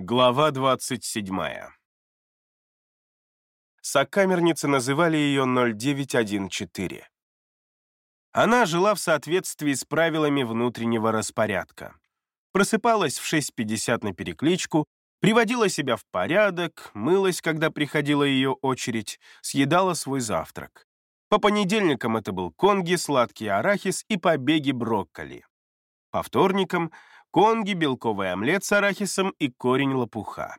Глава 27. Сокамерницы называли ее 0914. Она жила в соответствии с правилами внутреннего распорядка. Просыпалась в 6.50 на перекличку, приводила себя в порядок, мылась, когда приходила ее очередь, съедала свой завтрак. По понедельникам это был конги, сладкий арахис и побеги брокколи. По вторникам — конги, белковый омлет с арахисом и корень лопуха.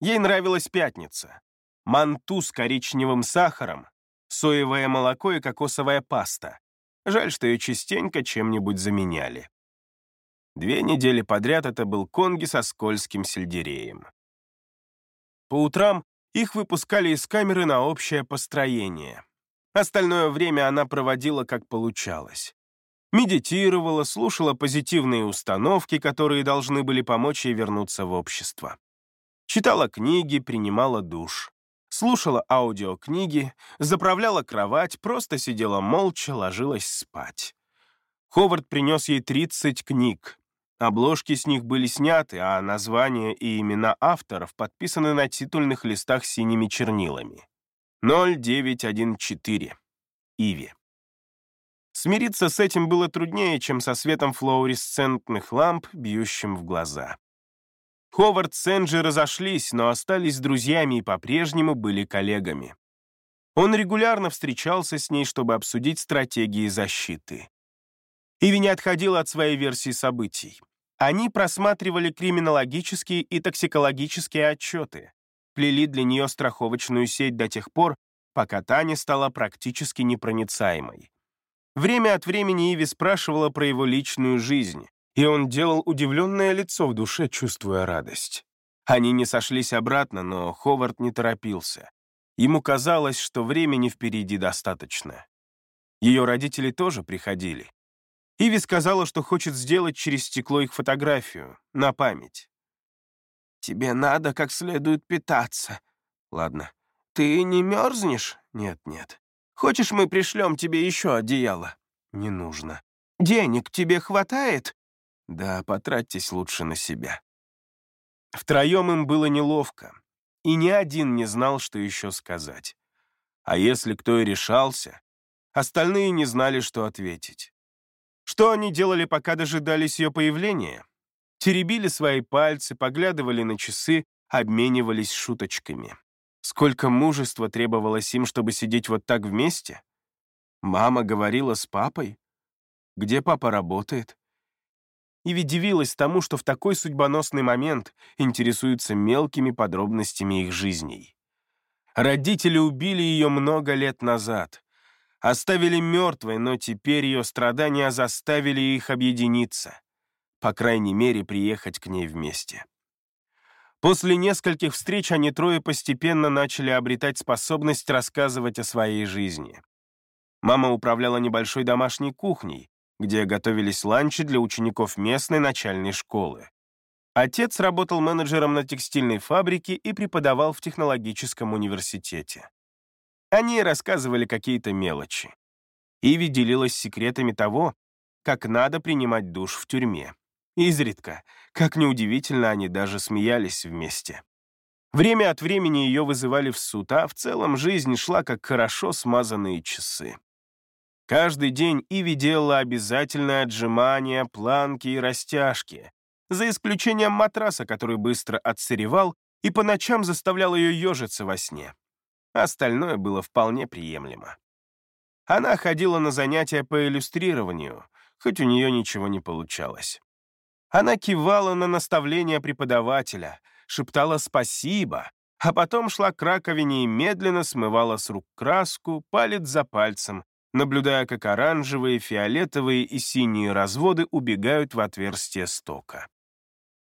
Ей нравилась пятница. Манту с коричневым сахаром, соевое молоко и кокосовая паста. Жаль, что ее частенько чем-нибудь заменяли. Две недели подряд это был конги со скользким сельдереем. По утрам их выпускали из камеры на общее построение. Остальное время она проводила как получалось медитировала, слушала позитивные установки, которые должны были помочь ей вернуться в общество. Читала книги, принимала душ. Слушала аудиокниги, заправляла кровать, просто сидела молча, ложилась спать. Ховард принес ей 30 книг. Обложки с них были сняты, а названия и имена авторов подписаны на титульных листах синими чернилами. 0914. Иви. Смириться с этим было труднее, чем со светом флуоресцентных ламп, бьющим в глаза. Ховард с Энджи разошлись, но остались друзьями и по-прежнему были коллегами. Он регулярно встречался с ней, чтобы обсудить стратегии защиты. Иви не отходила от своей версии событий. Они просматривали криминологические и токсикологические отчеты, плели для нее страховочную сеть до тех пор, пока та не стала практически непроницаемой. Время от времени Иви спрашивала про его личную жизнь, и он делал удивленное лицо в душе, чувствуя радость. Они не сошлись обратно, но Ховард не торопился. Ему казалось, что времени впереди достаточно. Ее родители тоже приходили. Иви сказала, что хочет сделать через стекло их фотографию, на память. «Тебе надо как следует питаться». «Ладно». «Ты не мерзнешь?» «Нет-нет». Хочешь, мы пришлем тебе еще одеяло?» «Не нужно». «Денег тебе хватает?» «Да, потратьтесь лучше на себя». Втроем им было неловко, и ни один не знал, что еще сказать. А если кто и решался, остальные не знали, что ответить. Что они делали, пока дожидались ее появления? Теребили свои пальцы, поглядывали на часы, обменивались шуточками. Сколько мужества требовалось им, чтобы сидеть вот так вместе? Мама говорила с папой? Где папа работает? И ведь дивилась тому, что в такой судьбоносный момент интересуются мелкими подробностями их жизней. Родители убили ее много лет назад. Оставили мертвой, но теперь ее страдания заставили их объединиться. По крайней мере, приехать к ней вместе. После нескольких встреч они трое постепенно начали обретать способность рассказывать о своей жизни. Мама управляла небольшой домашней кухней, где готовились ланчи для учеников местной начальной школы. Отец работал менеджером на текстильной фабрике и преподавал в технологическом университете. Они рассказывали какие-то мелочи. Иви делилась секретами того, как надо принимать душ в тюрьме. Изредка, как неудивительно, они даже смеялись вместе. Время от времени ее вызывали в суд, а в целом жизнь шла как хорошо смазанные часы. Каждый день Иви делала обязательное отжимания, планки и растяжки, за исключением матраса, который быстро отсыревал и по ночам заставлял ее ежиться во сне. Остальное было вполне приемлемо. Она ходила на занятия по иллюстрированию, хоть у нее ничего не получалось. Она кивала на наставления преподавателя, шептала «спасибо», а потом шла к раковине и медленно смывала с рук краску, палец за пальцем, наблюдая, как оранжевые, фиолетовые и синие разводы убегают в отверстие стока.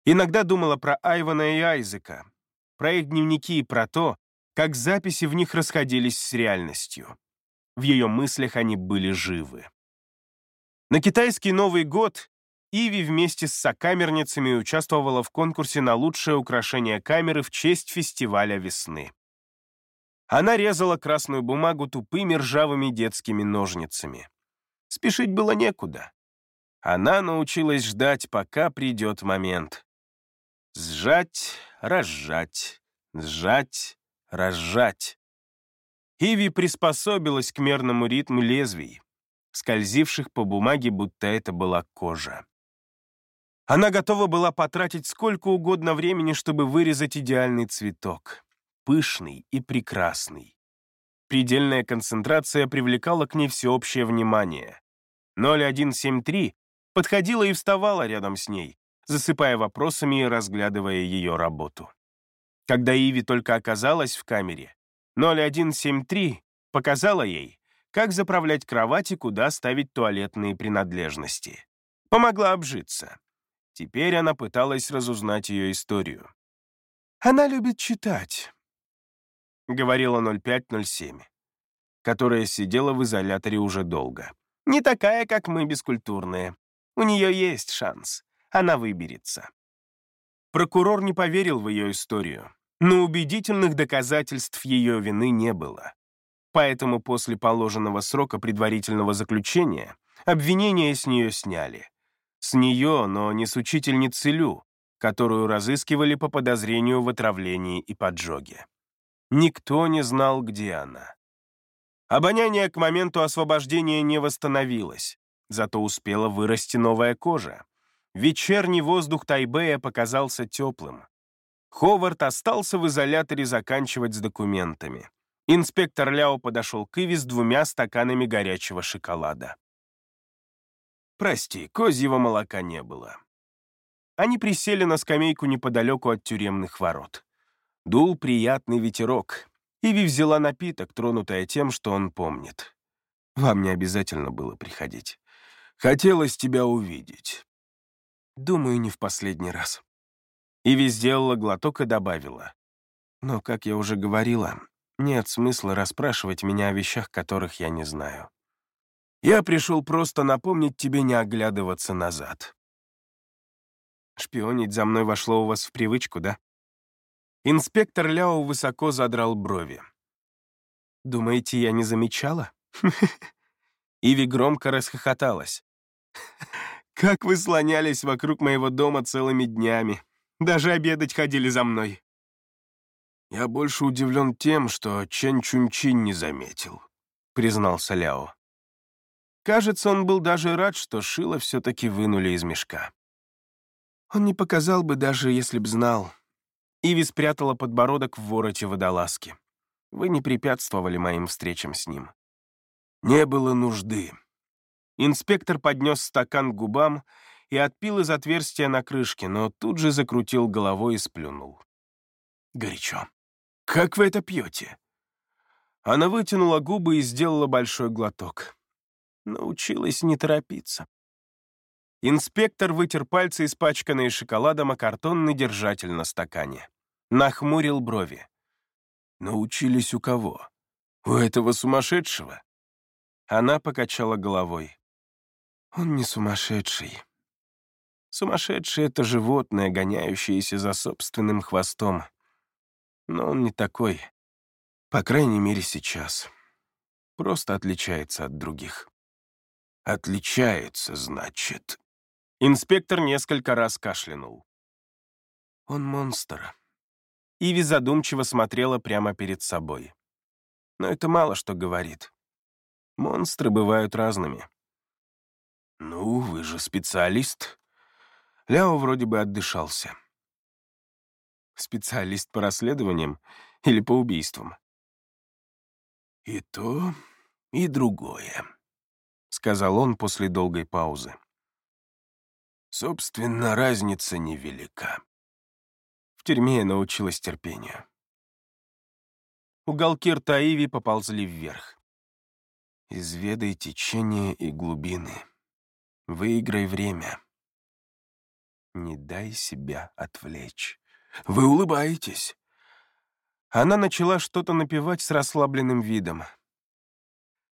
Иногда думала про Айвана и Айзека, про их дневники и про то, как записи в них расходились с реальностью. В ее мыслях они были живы. На китайский Новый год Иви вместе с сокамерницами участвовала в конкурсе на лучшее украшение камеры в честь фестиваля весны. Она резала красную бумагу тупыми ржавыми детскими ножницами. Спешить было некуда. Она научилась ждать, пока придет момент. Сжать, разжать, сжать, разжать. Иви приспособилась к мерному ритму лезвий, скользивших по бумаге, будто это была кожа. Она готова была потратить сколько угодно времени, чтобы вырезать идеальный цветок, пышный и прекрасный. Предельная концентрация привлекала к ней всеобщее внимание. 0173 подходила и вставала рядом с ней, засыпая вопросами и разглядывая ее работу. Когда Иви только оказалась в камере, 0173 показала ей, как заправлять кровать и куда ставить туалетные принадлежности. Помогла обжиться. Теперь она пыталась разузнать ее историю. «Она любит читать», — говорила 0507, которая сидела в изоляторе уже долго. «Не такая, как мы, бескультурные. У нее есть шанс. Она выберется». Прокурор не поверил в ее историю, но убедительных доказательств ее вины не было. Поэтому после положенного срока предварительного заключения обвинения с нее сняли. С нее, но не с учительницы Лю, которую разыскивали по подозрению в отравлении и поджоге. Никто не знал, где она. Обоняние к моменту освобождения не восстановилось, зато успела вырасти новая кожа. Вечерний воздух Тайбэя показался теплым. Ховард остался в изоляторе заканчивать с документами. Инспектор Ляо подошел к Иви с двумя стаканами горячего шоколада. «Прости, козьего молока не было». Они присели на скамейку неподалеку от тюремных ворот. Дул приятный ветерок. Иви взяла напиток, тронутая тем, что он помнит. «Вам не обязательно было приходить. Хотелось тебя увидеть. Думаю, не в последний раз». Иви сделала глоток и добавила. «Но, как я уже говорила, нет смысла расспрашивать меня о вещах, которых я не знаю. Я пришел просто напомнить тебе не оглядываться назад». «Шпионить за мной вошло у вас в привычку, да?» Инспектор Ляо высоко задрал брови. «Думаете, я не замечала?» Иви громко расхохоталась. «Как вы слонялись вокруг моего дома целыми днями. Даже обедать ходили за мной». «Я больше удивлен тем, что Чен Чунчин не заметил», — признался Ляо. Кажется, он был даже рад, что шило все-таки вынули из мешка. Он не показал бы, даже если б знал, Иви спрятала подбородок в вороте водолазки. Вы не препятствовали моим встречам с ним. Не было нужды. Инспектор поднес стакан к губам и отпил из отверстия на крышке, но тут же закрутил головой и сплюнул. Горячо. «Как вы это пьете?» Она вытянула губы и сделала большой глоток. Научилась не торопиться. Инспектор вытер пальцы, испачканные шоколадом, о картонный держатель на стакане нахмурил брови. «Научились у кого? У этого сумасшедшего?» Она покачала головой. «Он не сумасшедший. Сумасшедший — это животное, гоняющееся за собственным хвостом. Но он не такой. По крайней мере, сейчас. Просто отличается от других». «Отличается, значит». Инспектор несколько раз кашлянул. «Он монстр», Иви задумчиво смотрела прямо перед собой. Но это мало что говорит. Монстры бывают разными. «Ну, вы же специалист». Ляо вроде бы отдышался. Специалист по расследованиям или по убийствам? «И то, и другое», — сказал он после долгой паузы. «Собственно, разница невелика. В тюрьме я научилась терпению. Уголки рта Иви поползли вверх. Изведай течение и глубины. Выиграй время. Не дай себя отвлечь. Вы улыбаетесь. Она начала что-то напевать с расслабленным видом.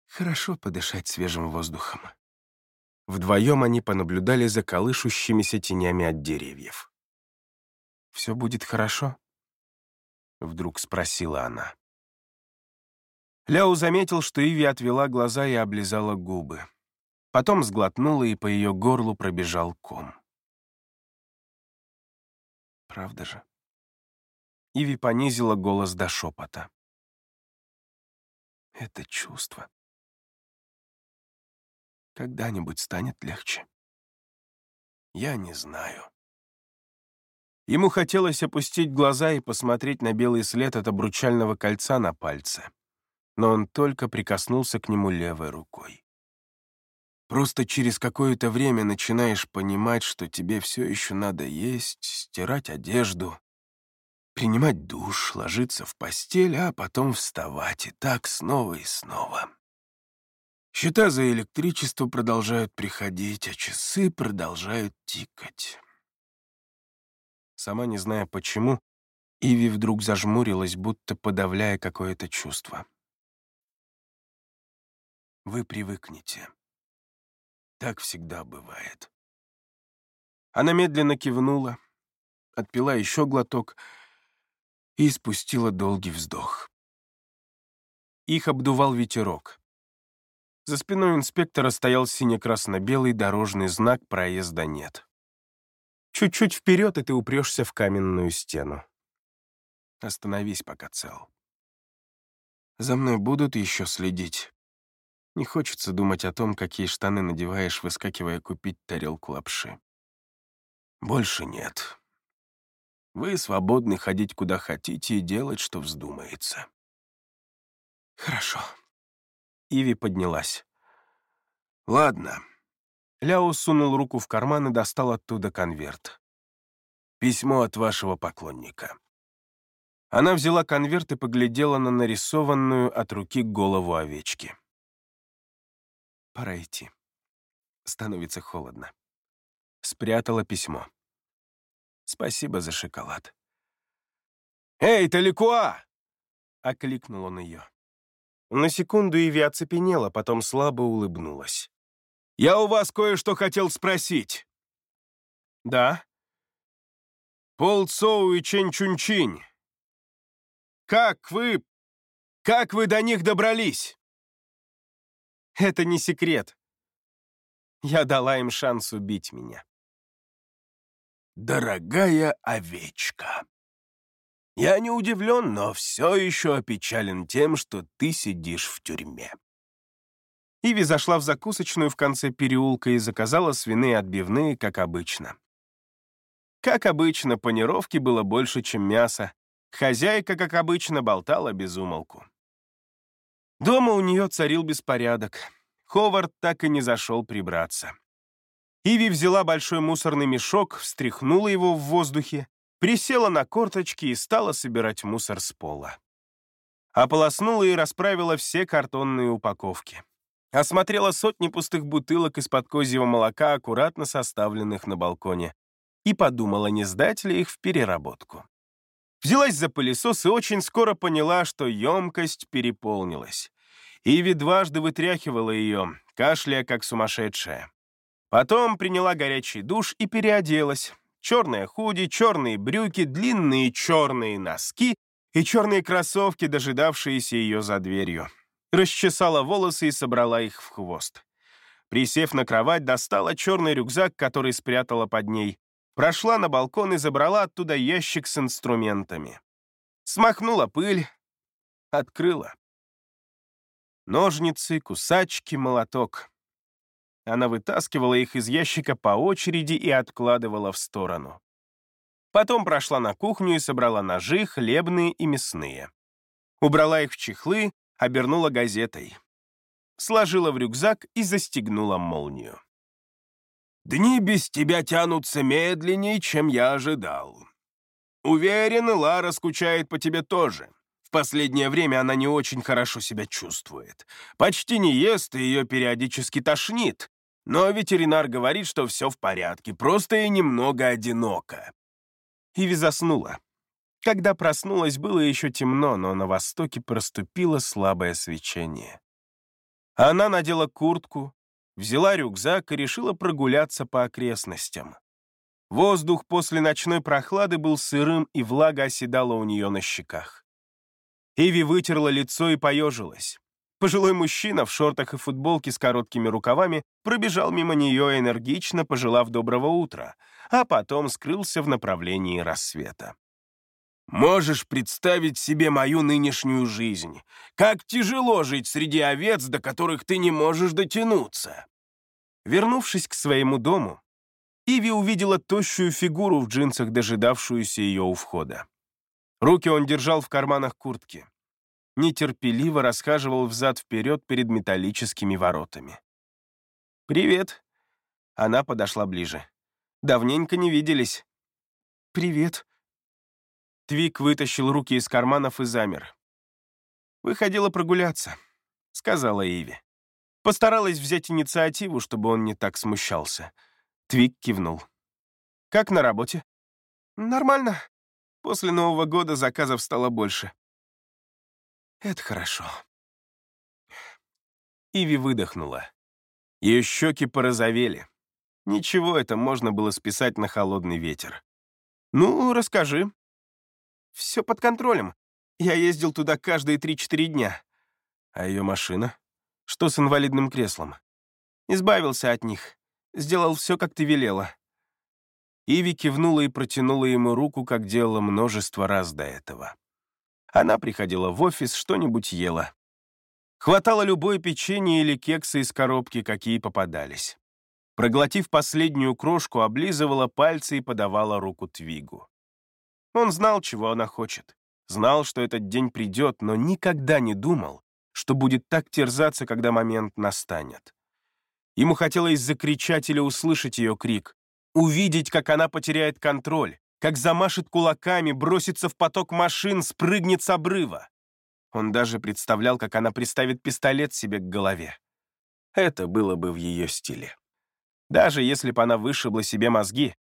Хорошо подышать свежим воздухом. Вдвоем они понаблюдали за колышущимися тенями от деревьев все будет хорошо?» Вдруг спросила она. Ляо заметил, что Иви отвела глаза и облизала губы. Потом сглотнула, и по ее горлу пробежал ком. правда же? Иви понизила голос до шепота. Это чувство. Когда-нибудь станет легче. Я не знаю. Ему хотелось опустить глаза и посмотреть на белый след от обручального кольца на пальце, но он только прикоснулся к нему левой рукой. Просто через какое-то время начинаешь понимать, что тебе все еще надо есть, стирать одежду, принимать душ, ложиться в постель, а потом вставать, и так снова и снова. Счета за электричество продолжают приходить, а часы продолжают тикать. Сама не зная почему, Иви вдруг зажмурилась, будто подавляя какое-то чувство. Вы привыкнете. Так всегда бывает. Она медленно кивнула, отпила еще глоток и спустила долгий вздох. Их обдувал ветерок. За спиной инспектора стоял сине-красно-белый дорожный знак «Проезда нет». Чуть-чуть вперед, и ты упрешься в каменную стену. Остановись, пока цел. За мной будут еще следить. Не хочется думать о том, какие штаны надеваешь, выскакивая купить тарелку лапши. Больше нет. Вы свободны ходить куда хотите и делать, что вздумается. Хорошо. Иви поднялась. «Ладно». Ляо сунул руку в карман и достал оттуда конверт. «Письмо от вашего поклонника». Она взяла конверт и поглядела на нарисованную от руки голову овечки. «Пора идти. Становится холодно». Спрятала письмо. «Спасибо за шоколад». «Эй, Таликуа!» — окликнул он ее. На секунду Иви оцепенела, потом слабо улыбнулась. «Я у вас кое-что хотел спросить». «Да?» «Пол Цоу и Чэнь Чунчинь. Как вы... как вы до них добрались?» «Это не секрет. Я дала им шанс убить меня». «Дорогая овечка», я не удивлен, но все еще опечален тем, что ты сидишь в тюрьме. Иви зашла в закусочную в конце переулка и заказала свиные отбивные, как обычно. Как обычно, панировки было больше, чем мяса. Хозяйка, как обычно, болтала без умолку. Дома у нее царил беспорядок. Ховард так и не зашел прибраться. Иви взяла большой мусорный мешок, встряхнула его в воздухе присела на корточки и стала собирать мусор с пола. Ополоснула и расправила все картонные упаковки. Осмотрела сотни пустых бутылок из-под козьего молока, аккуратно составленных на балконе, и подумала, не сдать ли их в переработку. Взялась за пылесос и очень скоро поняла, что емкость переполнилась. Иви дважды вытряхивала ее, кашляя как сумасшедшая. Потом приняла горячий душ и переоделась, черное худи, черные брюки, длинные черные носки и черные кроссовки, дожидавшиеся ее за дверью. Расчесала волосы и собрала их в хвост. Присев на кровать, достала черный рюкзак, который спрятала под ней, прошла на балкон и забрала оттуда ящик с инструментами. Смахнула пыль, открыла. Ножницы, кусачки, молоток. Она вытаскивала их из ящика по очереди и откладывала в сторону. Потом прошла на кухню и собрала ножи, хлебные и мясные. Убрала их в чехлы, обернула газетой. Сложила в рюкзак и застегнула молнию. «Дни без тебя тянутся медленнее, чем я ожидал. Уверен, Лара скучает по тебе тоже. В последнее время она не очень хорошо себя чувствует. Почти не ест, и ее периодически тошнит. Но ветеринар говорит, что все в порядке, просто и немного одиноко. Иви заснула. Когда проснулась, было еще темно, но на востоке проступило слабое свечение. Она надела куртку, взяла рюкзак и решила прогуляться по окрестностям. Воздух после ночной прохлады был сырым, и влага оседала у нее на щеках. Иви вытерла лицо и поежилась. Пожилой мужчина в шортах и футболке с короткими рукавами пробежал мимо нее энергично, пожелав доброго утра, а потом скрылся в направлении рассвета. «Можешь представить себе мою нынешнюю жизнь? Как тяжело жить среди овец, до которых ты не можешь дотянуться!» Вернувшись к своему дому, Иви увидела тощую фигуру в джинсах, дожидавшуюся ее у входа. Руки он держал в карманах куртки нетерпеливо расхаживал взад-вперед перед металлическими воротами. «Привет!» Она подошла ближе. «Давненько не виделись». «Привет». Твик вытащил руки из карманов и замер. «Выходила прогуляться», — сказала Иви. Постаралась взять инициативу, чтобы он не так смущался. Твик кивнул. «Как на работе?» «Нормально. После Нового года заказов стало больше. Это хорошо. Иви выдохнула. Ее щеки порозовели. Ничего, это можно было списать на холодный ветер. «Ну, расскажи». «Все под контролем. Я ездил туда каждые три-четыре дня». «А ее машина? Что с инвалидным креслом?» «Избавился от них. Сделал все, как ты велела». Иви кивнула и протянула ему руку, как делала множество раз до этого. Она приходила в офис, что-нибудь ела. Хватало любое печенье или кексы из коробки, какие попадались. Проглотив последнюю крошку, облизывала пальцы и подавала руку Твигу. Он знал, чего она хочет. Знал, что этот день придет, но никогда не думал, что будет так терзаться, когда момент настанет. Ему хотелось закричать или услышать ее крик, увидеть, как она потеряет контроль, как замашет кулаками, бросится в поток машин, спрыгнет с обрыва. Он даже представлял, как она приставит пистолет себе к голове. Это было бы в ее стиле. Даже если бы она вышибла себе мозги,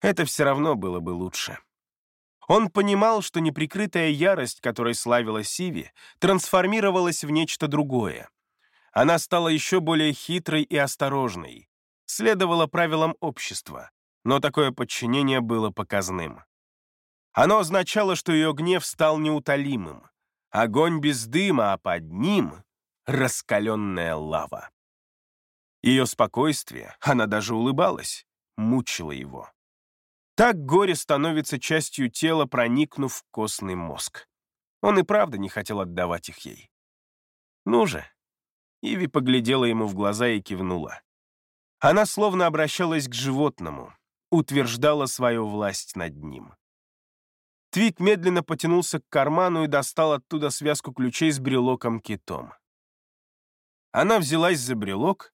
это все равно было бы лучше. Он понимал, что неприкрытая ярость, которой славила Сиви, трансформировалась в нечто другое. Она стала еще более хитрой и осторожной, следовала правилам общества, но такое подчинение было показным. Оно означало, что ее гнев стал неутолимым. Огонь без дыма, а под ним — раскаленная лава. Ее спокойствие, она даже улыбалась, мучило его. Так горе становится частью тела, проникнув в костный мозг. Он и правда не хотел отдавать их ей. «Ну же!» Иви поглядела ему в глаза и кивнула. Она словно обращалась к животному, утверждала свою власть над ним. Твик медленно потянулся к карману и достал оттуда связку ключей с брелоком-китом. Она взялась за брелок,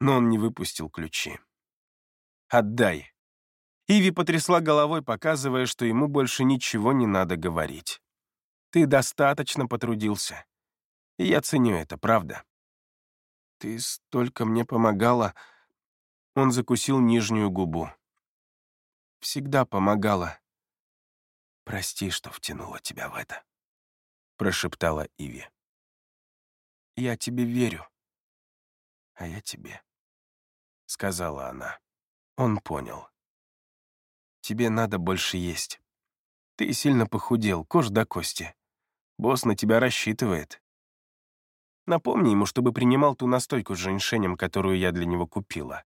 но он не выпустил ключи. «Отдай». Иви потрясла головой, показывая, что ему больше ничего не надо говорить. «Ты достаточно потрудился. И я ценю это, правда?» «Ты столько мне помогала...» Он закусил нижнюю губу всегда помогала. «Прости, что втянула тебя в это», — прошептала Иви. «Я тебе верю, а я тебе», — сказала она. Он понял. «Тебе надо больше есть. Ты сильно похудел, кожа до кости. Босс на тебя рассчитывает. Напомни ему, чтобы принимал ту настойку с женьшенем, которую я для него купила.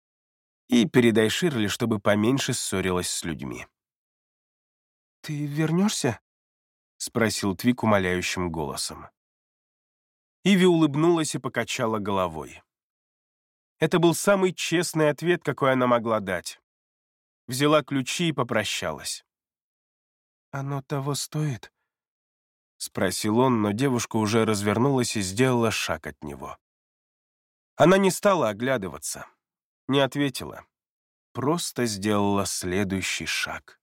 И передай Ширли, чтобы поменьше ссорилась с людьми. «Ты вернешься?» — спросил Твик умоляющим голосом. Иви улыбнулась и покачала головой. Это был самый честный ответ, какой она могла дать. Взяла ключи и попрощалась. «Оно того стоит?» — спросил он, но девушка уже развернулась и сделала шаг от него. Она не стала оглядываться не ответила. Просто сделала следующий шаг.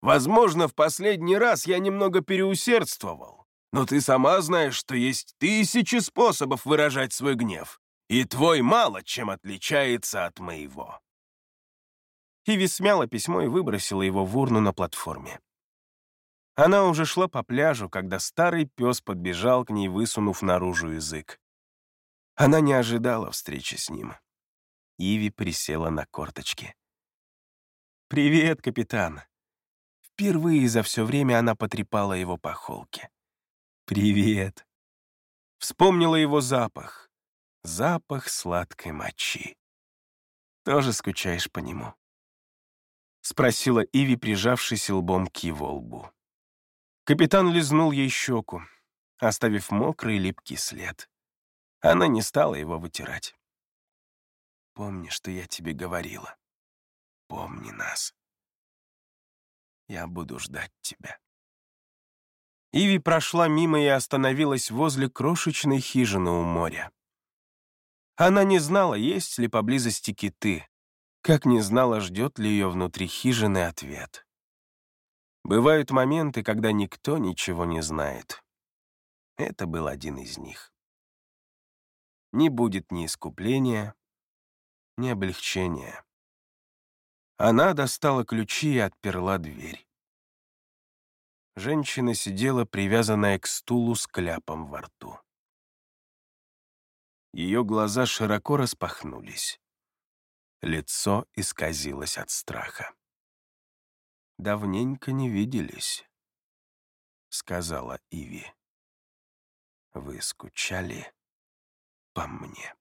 «Возможно, в последний раз я немного переусердствовал, но ты сама знаешь, что есть тысячи способов выражать свой гнев, и твой мало чем отличается от моего». Иви смяла письмо и выбросила его в урну на платформе. Она уже шла по пляжу, когда старый пес подбежал к ней, высунув наружу язык. Она не ожидала встречи с ним. Иви присела на корточки. «Привет, капитан!» Впервые за все время она потрепала его по холке. «Привет!» Вспомнила его запах. Запах сладкой мочи. Тоже скучаешь по нему? Спросила Иви, прижавшись лбом к его лбу. Капитан лизнул ей щеку, оставив мокрый липкий след. Она не стала его вытирать. «Помни, что я тебе говорила. Помни нас. Я буду ждать тебя». Иви прошла мимо и остановилась возле крошечной хижины у моря. Она не знала, есть ли поблизости киты, как не знала, ждет ли ее внутри хижины ответ. Бывают моменты, когда никто ничего не знает. Это был один из них. Не будет ни искупления, ни облегчения. Она достала ключи и отперла дверь. Женщина сидела, привязанная к стулу с кляпом во рту. Ее глаза широко распахнулись. Лицо исказилось от страха. «Давненько не виделись», — сказала Иви. «Вы скучали по мне».